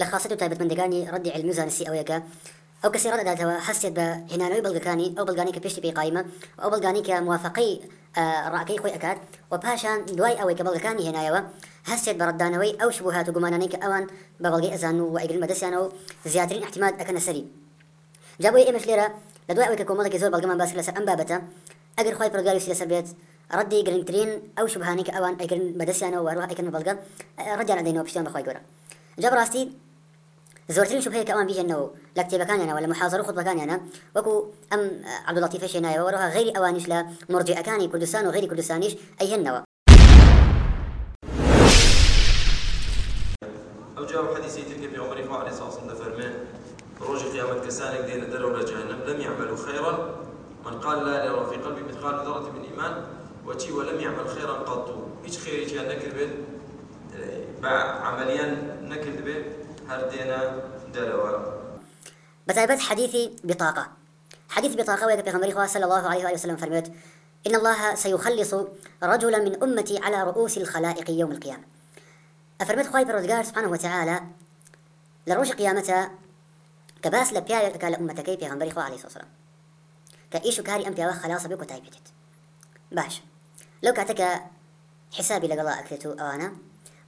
لە خاصەت و تایبەتمەندەکانی ڕەدی علمی زانستی ئەوەیەکە ئەو کەسی ڕدەداتەوە هەستێت بە هێنانەوەی بەڵگەکانی ئەو بەلگانی کە پێشتی پێی قایمە ئەو بەلگانی کە موافقەی ڕاکەی خۆی ئەکات و پاشان دوای ئەوەی کە بەڵگەکانی هێنایەوە هەستێت بەڕدانەوەی ئەو شبهات و گومانانەی کە ئەوان بە بەڵگەی ئەزان و ئەگرن بەدەستیانەوە و زیاترین احتیمات ئەەکەنە سەری. جابۆی ئێمەش لێرە لە دوای ئەوەی کۆمەڵێکی زۆر بەڵگەمان باس لەسەر ئەم بابەتە ئەگەر خۆی پرگاریسی لەسەر بێت ڕدی گرنگترین ئەو شبهانی کە ئەوان ئەگرن بەدەستیانەوە وەڕوا ئەکەن بەڵگە ڕدیان ئەدەینەوە پشتیان بەخوای گەورە زۆرترین شوبهەیە کە ئەوان بهێنەوە لە کتێبەکانیانەوە لە محازر خودبەکانیانە وەکو ئەم عبدڵاتیفە شێنایەوەەوە غیری ئەوانیش لە مرجەکانی کوردستان و غیری کوردستانیش ئەهێنەوە ئەوجا حدیثی ترکە پێوەری فعلی ساسم دەفەرمێن ڕۆژی قیامەت کەسانێک دێنە دەرەوە لە جهنم لم يعملوا خيرا من قال لا لرا في قلبي مثقال ذرة من إيمان وتي ولم يعمل خيرا قط. هیچ خيري كان نكر بيت عمليا نكر بيت هەردێنە دەرەوە. بەتایبەت حديثي بطاقة حديث بطاقة ويك بيغمري صلى الله عليه وسلم فرميت إن الله سيخلص رجلا من أمتي على رؤوس الخلائق يوم القيامة. أفرميت خواهي برودقار سبحانه وتعالى لروش قيامته كباس لبيارك على أمتك بيغمري خواه عليه الصلاة والسلام كإيش كاري أم بيوه خلاص بيكو تايبتت باش لو كاتك حسابي لقضاء أكتتو أوانا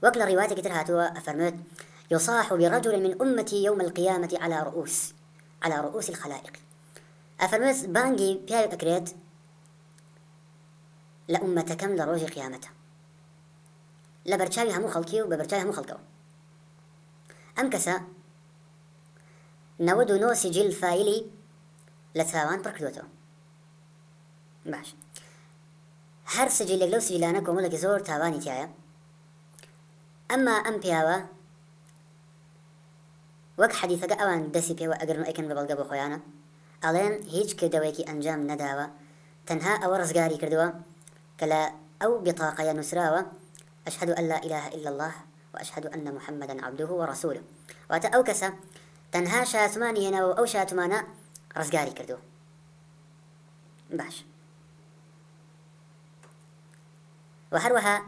وقل روايتك ترهاتوا أفرميت يصاح برجل من أمتي يوم القيامة على رؤوس على رؤوس الخلائق. أفرمز بانجي بياوك أكريت لأمتكم لروج قيامته. لبرچاوی همو خەڵکی و همو بەرچاوی هەموو خەڵکەوە ئەم کەسە نەوە دوۆ سیجل فیلی باش. هر سجلێک لو سیلانە کۆمەڵێکی زور تاواني تيايا. أما أم بياوا وەک حديثة ئەوان دەسی پێوە ئەگەرن ئەکەن بە بەڵگە بە خۆیانە. ئەڵێن هیچ کردەوەیەکی ئەنجام نەداوە. تەنها ئەوە ڕزگاری کردووە کە لە ئەو نووسراوە أن لا إله إلا الله وأشهد أن محمدا عبده ورسوله واتە ئەو کەسە تەنها شاتمانی هێنەوە ئەو شاتمانە ڕزگاری کردو باش. وهروها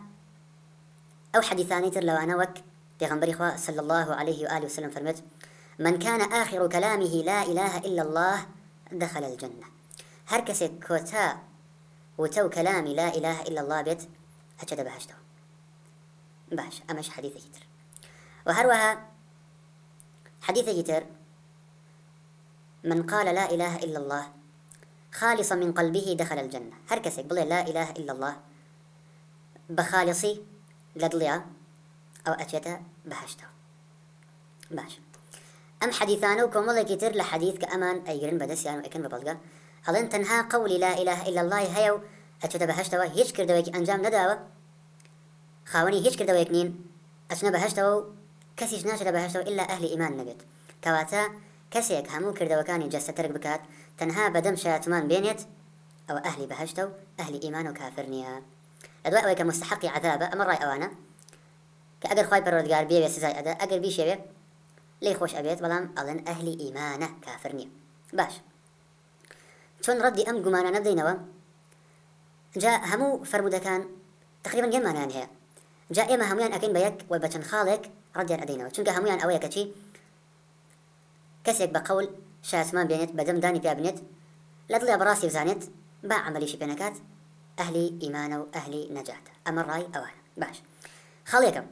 أو حديثاني تر وك بيغمبري خوا صلى الله عليه وآله وسلم فرمت من كان آخر كلامه لا إله إلا الله دخل الجنة. هر كسك كوتا وتو كلامي لا إله إلا الله بيت هكذا بهشته باش أمش حديث هيتر وهروها حديث هيتر من قال لا إله إلا الله خالصا من قلبه دخل الجنة. هر كسك بلي لا إله إلا الله بخالصي لدليا أو أتيتا بهشته باش. ئەم حەدیثانە و کۆمەڵێکی تر لە حەدیث کە ئەمان ئەیگرن بەدەستیان و ئەکەن بە بەڵگە. هەڵێن تەنها قولی لا إله إلا الله هەیە و ئەچێتە بەهشتەوە هیچ کردەوەیەکی ئەنجام نەداوە. خاوەنی هیچ کردەوەیەک نین ئەچنە بەهشتەوە و کەسیش ناچێتە بەهشتەوە إلا ئەهلی ئیمان نەبێت کەواتە کەسێک هەموو کردەوەکانی جەستەترک بکات تەنها بەدەم شایەتمان بێنێت ئەوە ئەهلی بەهشتە و ئەهلی ئیمان و کافر نییە. ئەدوای ئەوەی کە مستحقی عذابە ئەمە ڕای ئەوانە. کە ئەگەر خی پەرۆدگار بێ سزای ئەدا ئەگەر بیشێوێت لێ خۆش ئەبێت بەڵام ئەڵەن ئەهلی ئیمانە کافر نییە. باش. چۆن ڕەدی ئەم گومانە همو جا هەموو فەرمودەکان تقریبن گەمانیان هەیە. جا ئێمە هەمویان ئەەکەین بە یەک و بە چەند خاڵێک ڕەدیان ئەدەینەوە. چونکە هەمویان ئەوەیە کەچی کەسێک بە قەول شاسمان بێنێت بدم داني پیا بنێت لە دڵێ بەڕاستی بزانێت با عملیشی پێنەکات ئەهلی ئیمانە و ئەهلی نەجات ئەمە ڕای ئەوانە. باش. خەڵێکم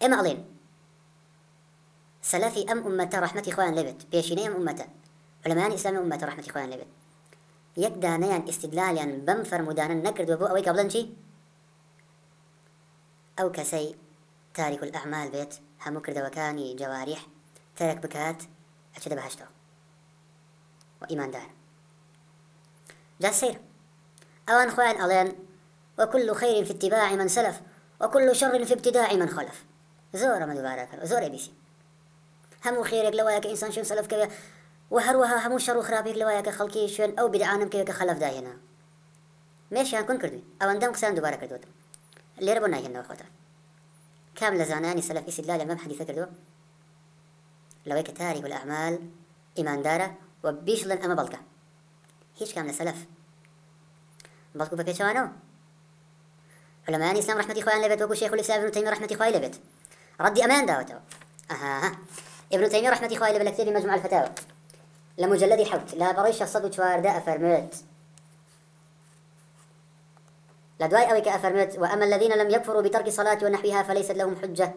ئێمە ئەڵێن سەلەفی ئەم ئومەتە ڕحمەتی خۆیان لەبێت. پێشینەی ئەم ئومەتە علەمانی ئیسلامی ئومەتە ڕحمەتی خۆیان لەبێت. یەک دانەیان ئیستیدلالیان بەم فەرمودانە نەکردووە بۆ ئەوەی کە بڵێن چی؟ ئەو کەسەی تاریک ئەعمال بێت هەموو کردەوەکانی جەواریح تەرک بکات ئەچێتە بەهشتەوە. و ئیماندار جا سیر. ئەوان خۆیان ئەڵێن وكل خير في اتباع من سلف وكل شر في ابتداع من خلف. زور زۆرە مەدوبارەکە زور بیسی هەموو خێرێک لەوایە کە ئینسان شوێن سەلفکەوێ و هەروەها هەموو شەڕ و خراپێک لەوایە کە خەڵکی شوێن ئەو بیدعانم کەوێت کە خەلەف داهێنا. مێشیان کون کردوین ئەوەندەم قسەیان دووبارە کردوتم لێرە بۆ ناهێنەوە خۆتان. کام لە زانانی سەلف ئیسیدلا لەمەم حەدیثە کردووە؟ لەوەی کە تاریک الأعمال ئیماندارە و بیشڵن ئەمە بەڵکە هیچ کام لە سەلف. بەڵکو بە پێچوانەوە علماء اسلام رحمتي خوان لبيت وكو شيخ الإسلام ابن تيمية رحمتي خوان لبيت. ردي أمان داوته أها ابن تيمية رحمة إخوة إلى بلكتير مجموع الفتاوى لمجلد حوت لا بريش صد وشواردة أفرمت لدواي أويك أفرميت وأما الذين لم يكفروا بترك صلاة ونحوها فليست لهم حجة.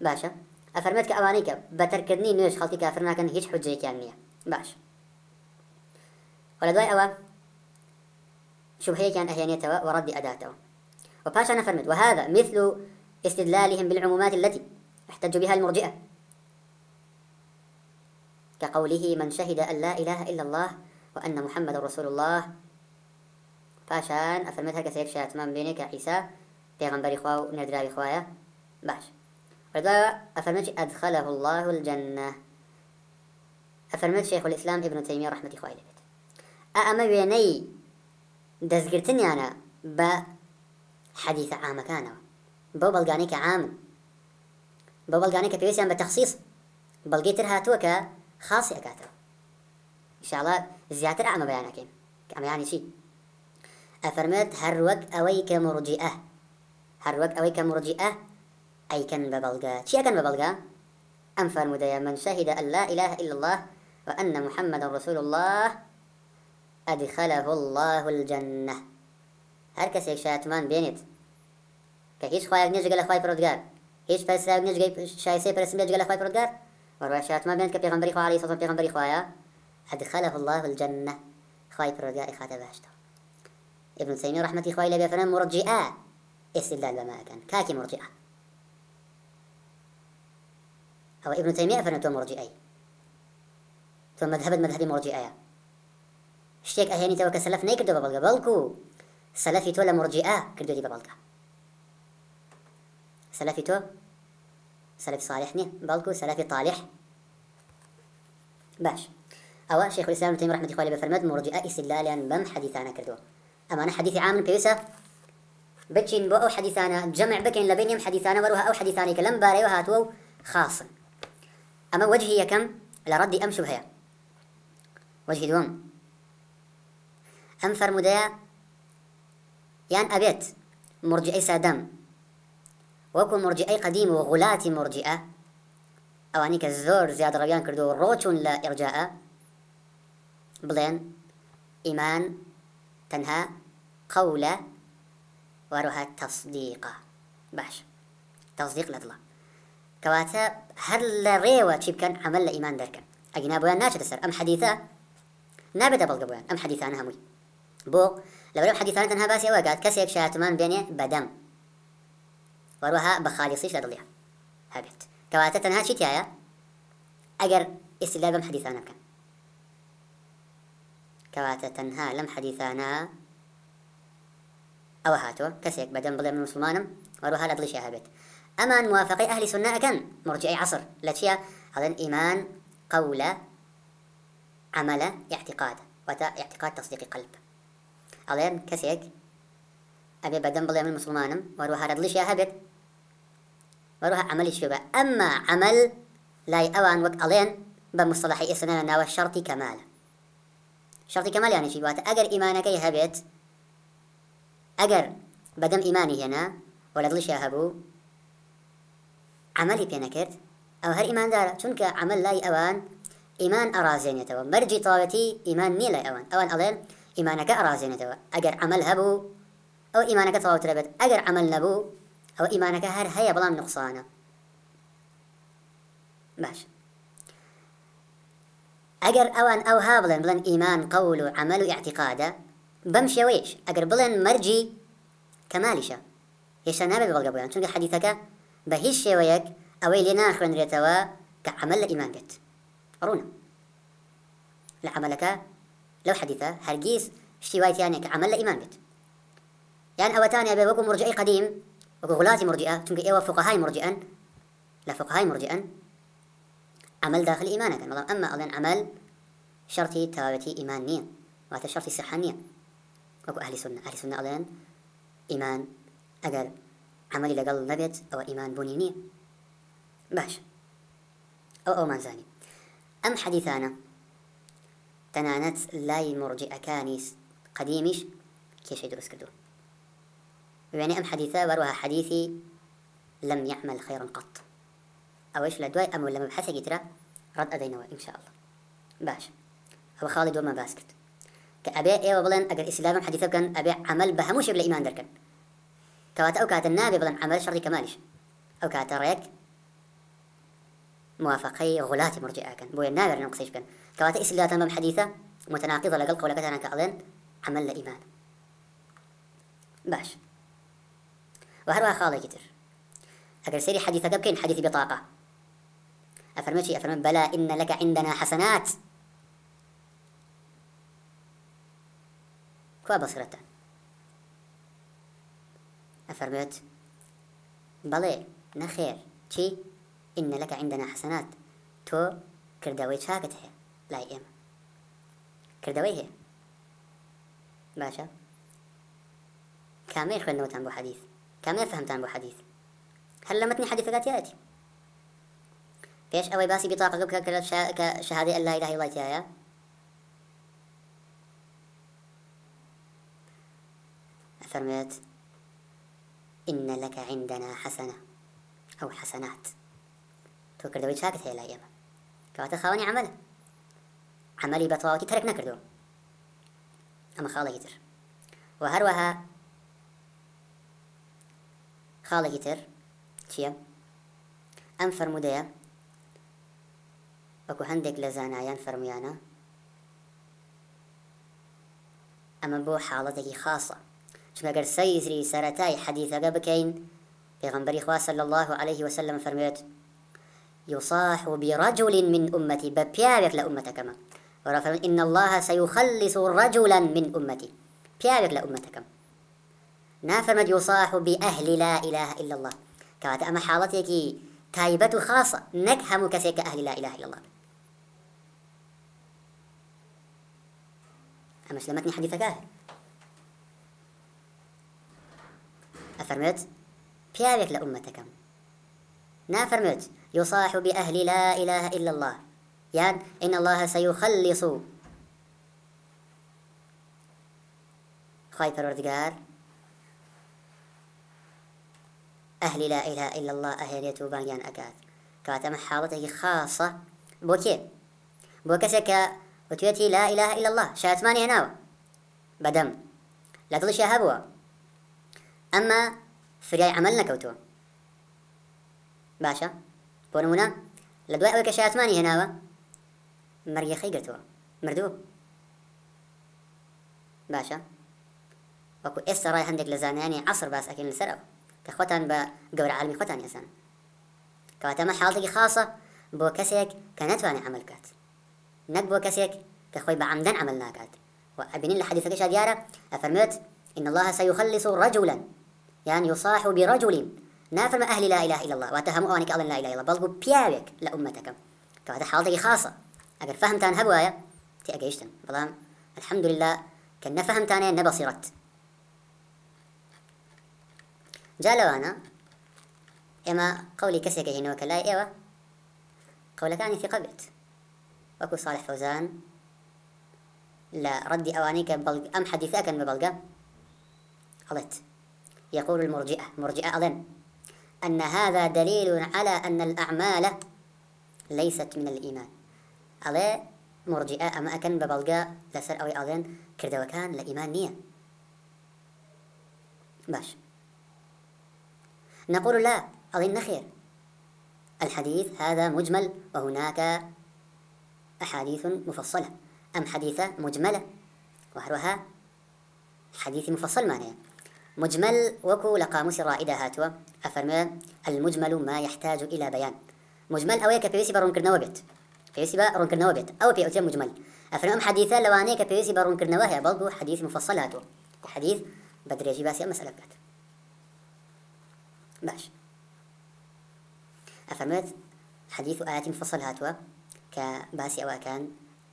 باشا. أفرمت كأوانيك بتركني نيش خلطي كافرنا كان هيش حجة كأنية باشا ولدواي أوا شبهي كان أهيانيتها ورد أداتها وباشا نفرمت وهذا مثل استدلالهم بالعمومات التي احتج بها المرجئة. كقوله من شهد أن لا إله إلا الله وأن محمد رسول الله باشان أفرمتها كسيك شات تمام بينك عيسى؟ بيغنبري خواه ونردراوي خواه باش. رضا أفرمت أدخله الله الجنة أفرمت شيخ الإسلام ابن تيمية رحمة خواه لبيت أأما بيني دزقرتني أنا؟ بحديث عام كانوا بەو بەڵگانێکە عامن بە بەڵگانە کە پێویستیان بە تەخصیص بەڵگەی تر هاتووە کە خاصی ئەکاتەوە. انشاءڵە زیاتر ئەمە بەیانەکەین کە ئەمەیانی چی؟ ئەفەرمێت هەروەک ئەوەی کە مڕجیئە هەروەک ئەوەی کە مڕجیئە ئەیکەن بە بەڵگە چیەکەن بە بەڵگە ئەم فەرمودەیە من شەهیدە ئەللا إله إلا الله وأن محمد رسول الله أدخله الله الجنة. هەر کەسێک شاتمان بێنێت کە هیچ خوایەک نێژگە لە خوای پرۆدگار هیچ پرسراو نیە جگەی شایسەی پرسم لە جگە لە خۆی پرۆدگار ما شاتمە بێن کە پێغەمبەری خوا عەلەیهی سەڵام پێغەمبەری خوایە ئەدخەله الله الجنة. خوای پرۆدگاری خاتە باشتەوە ابن تەیمی ڕەحمەتی خوای لێ بێ فەرمێ مرجئە ئێستیدلال بەماکەن کاکی مرجعه؟ أو ابن تەیمی ئەفەرمێ تو مرجعه تو مەذهبت مەذهبی مرجعه شتێک ئەهێنیتەوە تو سەلەف نەیکردەوە بەڵگە بەڵکو سەلەفی تو لە مرجئە کردوی بە بەڵگە سلفي تۆ سلفي صالح نییە بەڵکو سەلەفی طالح باش. ئەوە شيخ الإسلام ابن تيمية رحمة الله عليه مرجع مرجئة استدلالا بم حديثانا كردو أما أنا حديث عام بيوسا بتشين بو أو حديثانا جمع بكين لبين يم حديثانا وروها أو حديثاني كلام باري وهاتو خاص أما وجهي كم لرد أم شبهة وجه دوم أم فرمودا يعني أبيت مرجعي سادم وەکو مرجعی قدیم و غولاتی مرجعە ئەوانی کە زۆر زیاد ڕەویان کردو و ڕۆچون لە ئێرجاءە بڵێن ئیمان تەنها قەولە وەروها تەصدیقە باش تەصدیق لە دڵە. کەواتە هەر لە ڕێوە چی بکەن عمل لە ئیمان دەرکەن. ئەگینا بۆیان ناچێتە سەر. ئەم حەدیثە نابێتە بەڵگە بۆیان ئەم حەدیثانە هەمووی. بۆ حديثة حەدیثانە تەنها باسی ئەوە کات کەسێک شاتمان بێنێ بەدەم. وروها بخالصيش لا لە هبت هەبێت. کەواتە شي تيايا تایە استدلال بم حديثانا حەدیثانە بکەن. کەواتە لم حديثانا أو هاتو كسيك بدن بەدەم من مسلمانم وەڕەها لە دڵیشە هبت اما موافقی أهل سنة اكن مرجعي عصر. لە چییە؟ ايمان ئیمان عمل اعتقاد. وتا اعتقاد تصديق قلب. ئەڵێن كسيك أبي بدن بلي من مسلمانم وەروەها لە دڵیشە هبت ڕەها ئەعملیش بە. ئەمما ئەعمل لای ئەوان وەک ئەڵێن بە مصطلحی ئێسنانە ناوە كمال کەمالە شەڕی کەمالیانێکی واتە ئەگەر ئیمانەکەی هەبێت ئەگەر بەدەم ئیمانی هێنا و لە دڵیشیا هەبوو عملي بينكرت أو ئەو إيمان دار چونکە عمل لای ئەوان ئیمان مرجي طاوتي إيمان ئیمان لا لای أوان ألين إيمانك أرازين ئەرازێنێتەوە أجر عمل هبو أو إيمانك طاوت ربت أجر عمل نبو ئەو ئیمانەکە هەر هەیە بەڵام نقصانە باش. ئەگەر ئەوان ئەوها بڵێن بڵێن ئیمان قەول و عمل و اعتقادە بەم شێوەیەش ئەگەر بڵێن مەرجی کەمالیشە هێشتا نابێت بەڵگە بڵێن چونکە حەدیثەکە بە هیچ شێوەیەک ئەوەی لێ ناخوێنرێتەوە کە عمل لە ئیمان بێت. ڕوونە. لە عملەکە لەو حەدیثە هەرگیز شتی وایتیانێک عمل لە ئیمان بێت. یان ئەوەتانە بێ وەکو مرجعی قدیم غولازي مرجئة تنك إيوا فقهاي مرجئا لا فقهاي مرجئا عمل داخل إيمانك ملام أما ألين عمل شرطي تاوتي إيمان نية وعتا شرطي صحة نية وكو أهل سنة أهل سنة ألين إيمان أقل عملي لقل نبت أو إيمان بني نية باش. أو أو من زاني أم حديثانا تنانت لاي مرجئة كانيس قديمش كيش يدرس كدو وێنێ ئەم حەدیثە وەروە حەدیثی لم يعمل خيرا قط. ئەوەش لە دوای ئەمە لە مەبحەسێکی ترە ڕەت ئەدەینەوە ئینشاءڵ باش. ئەوە خاڵی دۆمە باس کرد. کە ئەبێ ئێوە بڵێن ئەگەر ئیسلامم حەدیثە بکەن ئەبێ عمل بە هەموو شێب لە ئیمان دەکەن. کەواتە ئەو کاتە نابێ بڵێن عمل شەڕی كمانش ئەو کاتە ڕێک موافقەی غڵاتی مرجعەکەن بۆیە ناوێرن قسەش بکەن. کەواتە ئیسلاتان بەم حەدیثە متەناقضە لەگەڵ قۆلەکەتانە کە ئەڵێن عمل لە ئیمان. باش. و هەروە خاڵێکی تر. ئەگەر سری حەدیثەکە بکەین حەدیثی بطاقة. ئەفەرمە چی؟ ئەفەرمە بەلا ئینە لەکە عندنا حەسەنات کوا بەسرەتە؟ ئەفەرمێت بەڵێ نەخێر. چی؟ ئینە لەکە عندنا حەسەنات تۆ کردەوەی چاکت هەیە لای ئێمە. کردەوەی هەیە. باشە؟ کامەی خوێندنەوەتان بۆ حەدیث. كما فهمتان بو حديث. هل لمتني حديث ذات ياتي فيش أوي باسي بطاقة قبل كشهادة أن لا إله إلا الله تيايا فرميت إن لك عندنا حسنة أو حسنات. توكر كردوي شاكت هي الأيام كوات خاوني عمل. عملي بطواوتي ترك نكردو. أما خالي يتر. وهروها خاڵێکی تر. چییە؟ ئەم فرەرمودەیە وەکو هەندێک لە زانایان فەرمویانە ئەمە بۆ حاڵەتێکی خاصە. چونگەگەر سەیزری سەتای حەدیثەکە بکەین پێغمبەری خواسە لە الله عليه وسلم فەرموێت يصاح برجل من أمتي ببيابك لأمتكما ورفع إن الله سيخلص رجلا من أمتي بيابك لأمتكما نافەمەد یوساح و بئهلی لا إله إلا الله. کەواتە ئەمە حاڵەتێکی تایبەت و خاصە نەک هەموو کەسێک کە ئەهلی لا إله إلا الله. ئەمەش لە مەتنی حەدیثەکە ئەفەرمێت پیاوێک لە ئومەتەکەم نافەرمێت يصاح بأهل لا إله إلا الله. يعني إن الله سيخلص. خواهی الوردقار ئەهلی لا ئیلا إلا الله ئەهێنێت و بانگیان ئەکات کاتەمە حاڵەتێکی خاصە بۆ کێ بۆ کەسێک کە وتوێتی لا إله إلا الله. شاتمانی هێناوە بەدەم لە دڵشی هەبووە ئەمما فریای عمل نەکەوتووە باشە بۆ نمونە لە دوای ئەوەی کە شاتمانی هێناوە مەرگەخەی گرتووە مردوو باشە وەکو ئێستا ڕای هەندێک لە زانانی عصر باس أكين لەسەرەوە کە خۆتان بە گەورە عالمی خۆتان هێزان. کەواتە ئەمە حاڵێکی خاصە بۆ کەسێک کە ناتوانێت عمل کات نەک بۆ کەسێک کە خۆی بە عمدەن عمل ناکات. وأبنين الحديث كشا ديارة أفرمت إن الله سيخلص رجلا يعني يصاح برجل. نافرم أهل لا إله إلا الله. واتهم أوانك ألا لا إله إلا الله. بلغو بياوك لأمتك كواتا حالتك خاصة أقر فهمتان هبوايا تي أقيشتن بلام الحمد لله كنا فهمتان نبصرت جا لەوانە ئێمە قولی کەسێکە هینەوە کە لای ئێوە قولەکانی ثقە بێت. وەکو صالح فەوزان لە ڕەدی ئەوانەی کە ئەم حەدیثەکەن بە بەڵگە ئەڵێت يقول المرجئة مرجئة أظن أن هذا دليل على أن الأعمال ليست من الإيمان. ألا مرجئة أما أكن ببلغة لسر أوي أظن كردوكان لإيمان نية باش. نقول لا أظن نخير الحديث هذا مجمل وهناك أحاديث مفصلة. أم حديثة مجملة؟ وهروها حديث مفصل معناه. مجمل وكو لقاموس رائدة هاتوا. أفرمي المجمل ما يحتاج إلى بيان. مجمل أويك بيسي برون كرنوا بيت. پێویستی بە ڕوونکردنەوە أو ئەو پێوتێ مجمل. ئەفرم حدیثە لەوانەیە کە پێویستی بە ڕوونکردنەوە هەیە بەڵکو حديث مفصل هاتووە حدیث بە جيباسي مسألة مەسەلەکات باش. أفهمت؟ حديث آيات فصل هاتوا كباسي أو ئەوەکان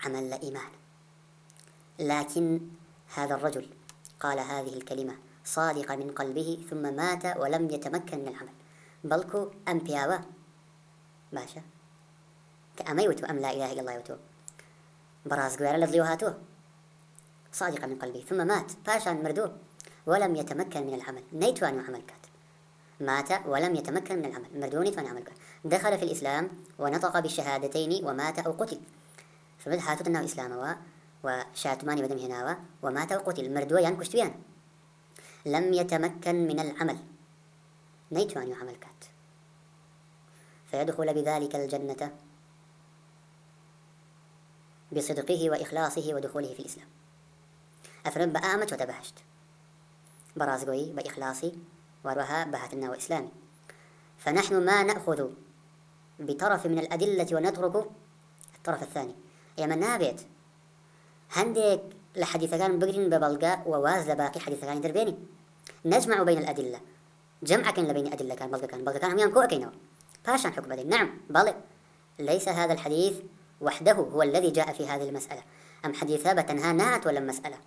عمل إيمان لكن هذا الرجل قال هذه الكلمة صادقة من قلبه ثم مات ولم يتمكن من العمل. بلكو أم بياوة؟ باشا. كأميوتو أم لا إله إلا الله يوتو. براز قوارا لضيوها تو صادقة من قلبه ثم مات. باشا مردو. ولم يتمكن من العمل. نيتو أن عمل كات. مات ولم يتمكن من العمل. مردوني فانا عمل دخل في الإسلام ونطق بالشهادتين ومات أو قتل. فبد حاتوت إنه إسلام وشاتماني بدم هنا ومات أو قتل. مردوة يعني كشتويان لم يتمكن من العمل. نيتوان يعمل كات. فيدخل بذلك الجنة بصدقه وإخلاصه ودخوله في الإسلام. أفرم بآمة وتبهشت. برازقوي بإخلاصي وروها بهاتنا وإسلامي فنحن ما نأخذ بطرف من الأدلة ونترك الطرف الثاني. يا من نابت لە حەدیثەکان كان بقرين بەڵگا و واز لە كان حەدیثەکانی نجمع بين الأدلة. جمع كان لبين أدلة كان بلغة كان بلغة كان هم كوئكي نوع باشا حكم بدين. نعم بل ليس هذا الحديث وحده هو الذي جاء في هذه المسألة. أم حديثة بتنهى نات ولا مسألة؟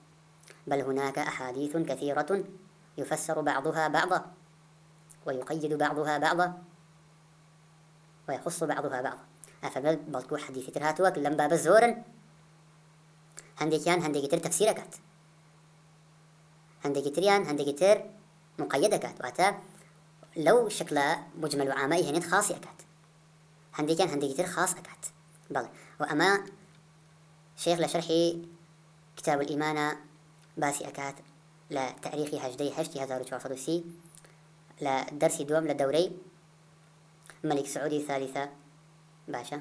بل هناك أحاديث كثيرة يفسر بعضها بعضا ويقيد بعضها بعضا ويخص بعضها بعضا. ئەفەبێت بەڵکو حەدیفی تر هاتووەک لەم بابە زۆرن هەندێکیان هەندێکی تر تەفسیر دەکات هەندێکی تریان هەندێکی تر مقەیە دەکات واتە لەو شکلە مجمل و عامایی هێنێت أكات ئەکات هەندێکیان هەندێکی تر خاص أكات بل وأما شيخ لشرحي كتاب شەرحی باسي أكات لە تاریخی هەجدەی هەشتی 1940 لە دەرسی دووەم لە دەورەی مەلیک سعودی ثالیثە باشە.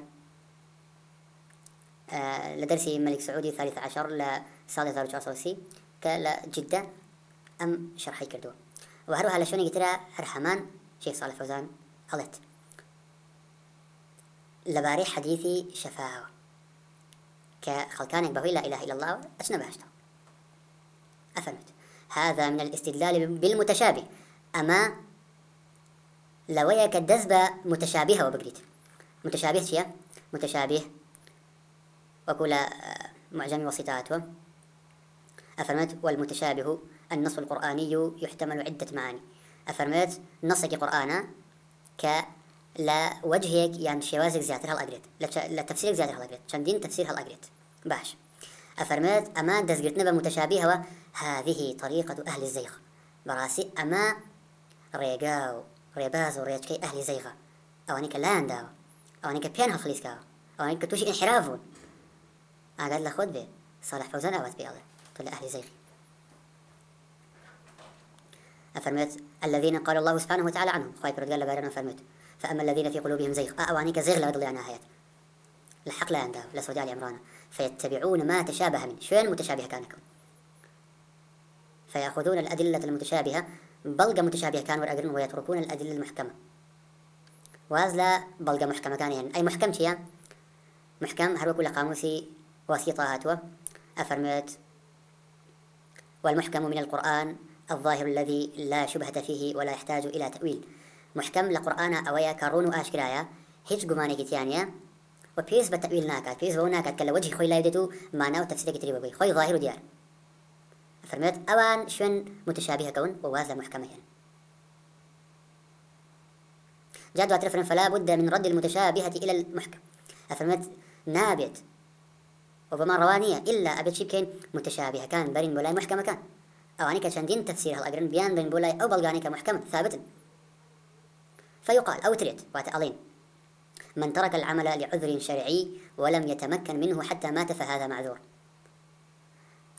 لە دەرسی مەلیک سعودی ثالیثە عشر لە سادة 1940 کە لە جدە ئەم شەرحی کردووە. و هەروها لە شوێنێکی ترە هەرحەمان شێخ ساڵی فەوزان ئەڵێت. لەبارەی حەدیثی شەفاوە کە خەڵکانێک لا إله إلا الله ئەچنە باشتەوە أفهمت هذا من الاستدلال بالمتشابه. أما لويك الدزبة متشابهة وبقريت. متشابه شيء؟ متشابه. وكل آه، معجم وصفاته. أفرمت والمتشابه النص القرآني يحتمل عدة معاني. أفرمت نصك قرآن ك لا وجهك يعني شوازك زياتر هالأجريت لا تفسيرك زياتر هالأجريت شندين تفسير هالأجريت باش. أفرمت أما دزقتنا بمتشابهة هذه طريقة أهل الزيغ. براسي أما ريقاو ريباز وريتكي أهل زيغة أو أنك لأن داو أو أنك بيان هخليسكا أو أنك توشي انحرافون. أقعد لخود بي صالح فوزان أوات بي الله طلع أهل زيغ أفرمت الذين قال الله سبحانه وتعالى عنهم. خواهي برد قال بارنا فرمت فأما الذين في قلوبهم زيغ أوانيك زيغ لبدل يعني هايات الحق لا لسودي علي عمرانا فيتبعون ما تشابه من. شوين المتشابه كانكم. فيأخذون الأدلة المتشابهة بلغة متشابهة كان والأقرن ويتركون الأدلة المحكمة. واز لا بلغة محكمة كان يعني أي محكم شيء محكم هروكو لقاموسي وسيطة هاتوا أفرميت والمحكم من القرآن الظاهر الذي لا شبهة فيه ولا يحتاج إلى تأويل. محكم لقرآن أويا كرون وأشكرايا هيج جماني كتيانيا. وبيس بتأويل ناكات بيس بوناكات كلا وجه خوي لا يدتو معناه وتفسير تريبه خوي ظاهر ديار فەرمێت ئەوان شوێن متشابهەکەون و واز لە محکمە هێن جا دواتر فرن فلا بد من رد المتشابهة إلى المحكم. أفرمت نابت وبما روانية إلا أبيت شي بكين متشابهة كان برين بولاي محكمة كان. أو أنك شندين تفسير هالأقرن بيان بين بولاي أو بلغانيك محكم ثابت. فيقال أو تريت واتألين من ترك العمل لعذر شرعي ولم يتمكن منه حتى مات فهذا معذور.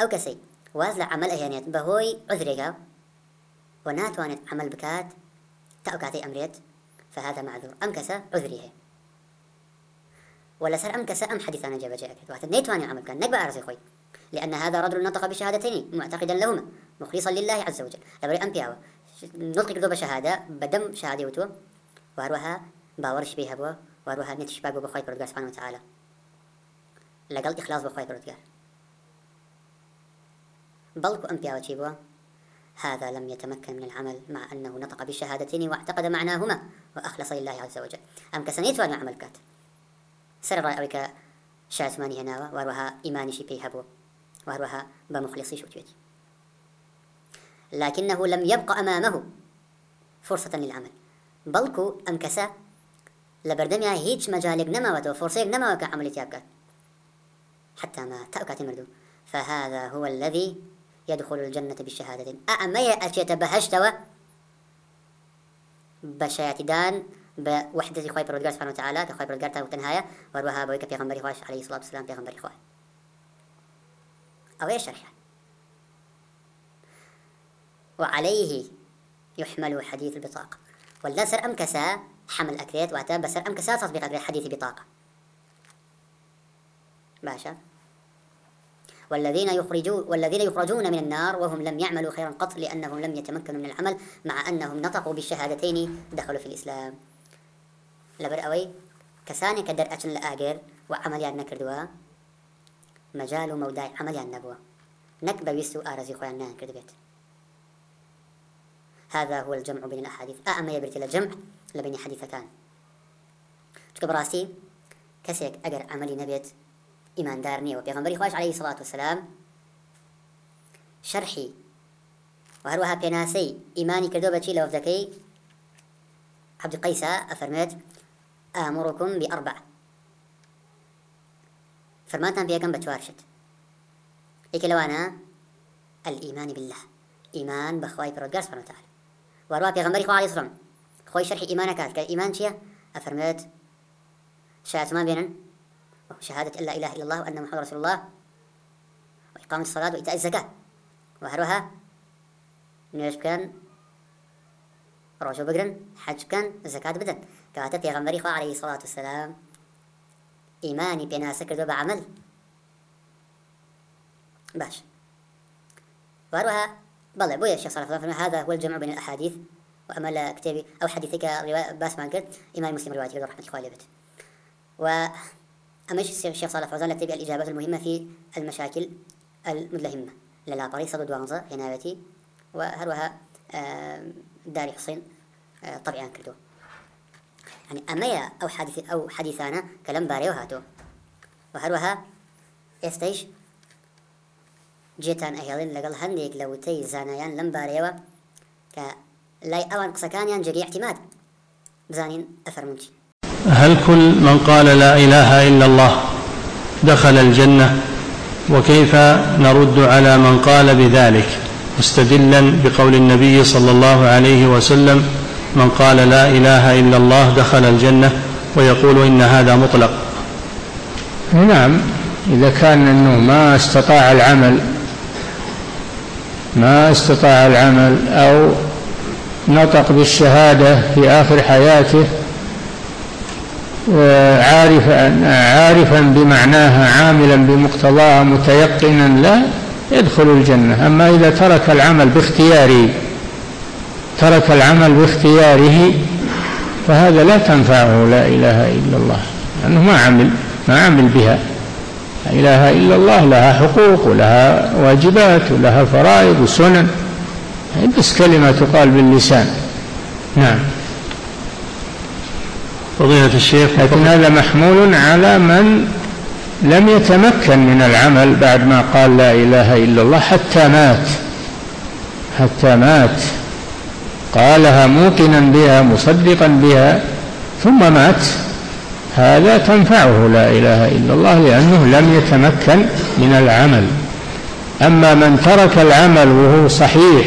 أو كسي واز لە عمل ئەهێنێت بەهۆی عذرێکە بۆ ناتوانێت عمل بکات تا ئەو کاتی ئەمرێت فهذا معذور. ئەم کەسە عذری هەیە ولسر أم كسا أم حديثا أنا جاب جاءك. وقت نيت نيتواني عمل كان. نقبل أرزي خوي. لأن هذا رجل نطق بشهادتين معتقدا لهما مخلصا لله عز وجل. لبري أم بيعوا نطق كذوب شهادة بدم شهادة وتو واروها باورش بيها بوا. واروها نتش بابو بخوي بردقار سبحانه وتعالى. لقل إخلاص بخوي بردقار. بلكو أم بياوتي بوا هذا لم يتمكن من العمل مع أنه نطق بالشهادتين واعتقد معناهما وأخلص لله عز وجل. أم كسنيت وأنا عمل كات؟ سر رأي أويك شاتماني هنا وروها إيمانشي بيهبو واروها بمخلصي شوتيوتي لكنه لم يبقى أمامه فرصة للعمل. بلكو أم كسا لبردمها هيج مجالك نموت وفرصيك نموت كعملتي بكات حتى ما تأكات مردو. فهذا هو الذي يدخل الجنة بشهادة أأما أتيت بهشتوى بشاتدان بوحدة خوي بردقار سبحانه وتعالى كخوي بردقار تاو تنهاية وروها بويك بيغمبري خواش عليه الصلاة والسلام بيغمبري خواه أو يشرح وعليه يحمل حديث البطاقة. ولا سر حمل أكريت واتا بسر أمكسا تطبيق أكريت حديث بطاقة. باشا. والذين يخرجون والذين يخرجون من النار وهم لم يعملوا خيرا قط لأنهم لم يتمكنوا من العمل مع أنهم نطقوا بالشهادتين دخلوا في الإسلام. لبر أوي كساني كدر أجن لآجر يعني نكردوا مجال موداي عمليان نبوا. نك بويستو آرزي خوان نكرد بيت. هذا هو الجمع بين الأحاديث. آه، أما يبرت الجمع لبين حديثتان. تكبراسي كسيك أجر عملي نبيت. ئیماندار نییە. و پێغمبەری خۆش عليه سڵات وسلام شەرحی و هەروەها پێناسەی ئیمانی کردو بەچی لە وەفدەکەی عبد قيسى أفرمت آمركم بأربع فرمانتان بيكم بتوارشت إيكي لوانا الإيمان بالله. إيمان بخواي برودقار سبحانه وتعالى واروا بيغمبري خواه عليه الصلاة خوي شرح إيمانك كإيمان شيا أفرمت شاعت ما بينن شهادة أن لا إله إلا الله وأن محمد رسول الله وإقامة الصلاة وإيتاء الزكاة. وهروها كان بکەن بقرن حج كان بکەن بدن. بدەن کەواتە پێغەمبەری خواه عليه الصلاة والسلام إيماني ئیمانی پێناسە کردو عمل باش. وهروها بلى بويا الشيخ صلى الله عليه هذا هو الجمع بين الأحاديث. وأما كتابي أو حديثك باس مان کرد إمام مسلم رواية رحمة الله عليه بيت و أمش الشيخ صالح فوزان لتبع الإجابات المهمة في المشاكل المدلهمة للا باريس صدد وانزا هناوتي وهروها داري حسين طبيعا كردو يعني أما أو حديث أو حديثانا كلام باري وهاتو وهروها استيش جيتان ئەهێڵین لقل هنديك لو تي زانيان لم باريوا كلاي أوان قصكانيان جري اعتماد بزانين أفرمونتي هل كل من قال لا إله إلا الله دخل الجنة وكيف نرد على من قال بذلك مستدلا بقول النبي صلى الله عليه وسلم من قال لا إله إلا الله دخل الجنة ويقول إن هذا مطلق. نعم إذا كان أنه ما استطاع العمل ما استطاع العمل أو نطق بالشهادة في آخر حياته آه، عارفا عارفا بمعناها عاملا بمقتضاها متيقنا لا يدخل الجنة. أما إذا ترك العمل باختياره ترك العمل باختياره فهذا لا تنفعه لا إله إلا الله لأنه ما عمل ما عمل بها. لا إله إلا الله لها حقوق ولها واجبات ولها فرائض وسنن. بس كلمة تقال باللسان. نعم. فضيلة الشيخ لكن هذا محمول على من لم يتمكن من العمل بعد ما قال لا إله إلا الله حتى مات. حتى مات. قالها موقنا بها مصدقا بها ثم مات. هذا تنفعه لا إله إلا الله لأنه لم يتمكن من العمل. أما من ترك العمل وهو صحيح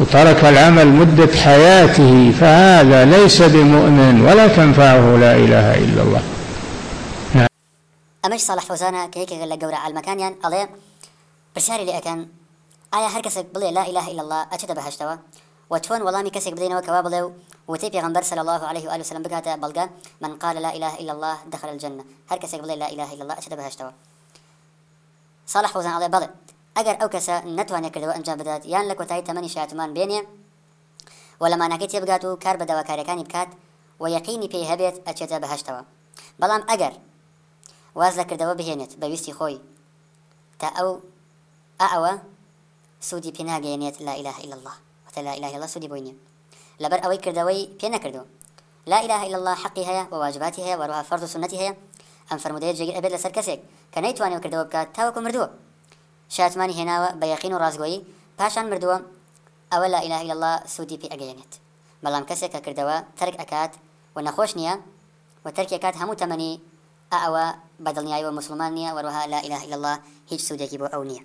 وترك العمل مدة حياته فهذا ليس بمؤمن ولا تنفعه لا إله إلا الله. أمش صالح فوزانا فەوزانە غلا قورا على المكان يعني، عالمەکانیان ئەڵێ پرسیاری لي ئەەکەن ئایا آية هركسك بلي لا إله إلا الله ئەچێتە بەهشتەوە و چۆن وەڵامی بدينا بدەینەوە کەوا بڵێ و صلى الله عليه وآله وسلم بكاتا بلقا من قال لا إله إلا الله دخل الجنة. هركسك بلي لا إله إلا الله ئەچێتە بەهشتەوە صالح فەوزان ئەڵێ بلي. ئەگەر ئەو کەسە ناتوانێت کردەوە ئەنجام بدات یان لە کۆتایی تەمەنی شاتمان بێنێ و لەمانەکەی تێبگات و کار بەداواکارەکانی بکات و یەقینی پێی هەبێت ئەچێتە بەهشتەوە. بەڵام ئەگەر واز لەکردەوە بهێنێت بەویستی خۆی تا ئەو ئەوە سوودی پێناگەێنێت لا إله إلا الله وتە لا إله إلا الله سوودی بۆی لبر لەبەر ئەوەی کردەوەی پێ نەکردو لا إله إلا الله حقی هەیە و واجباتی هەیە وەروها فەرز و أم هەیە. ئەم فرمودەیە جێگیر ئەبێت لەسەر کەسێک کە نەیتوانێت کردەوە بکات تاوەکو مردووە. شاتمانی هێناوە بە یقین و ڕازگۆیی پاشان مردووە ئەوە لا ئیلا الله سوودی پێ ئەگەیەنێت. بەڵام کەسێک کە کردەوە ترک ئەکات و نەخۆش نییە و ترکێکات هەموو تەمەنی ئەوە بەدڵنیایەوە مسلمان نییە وەروەها لا ئیلا الله هیچ سوودێکی بۆ ئەو نییە.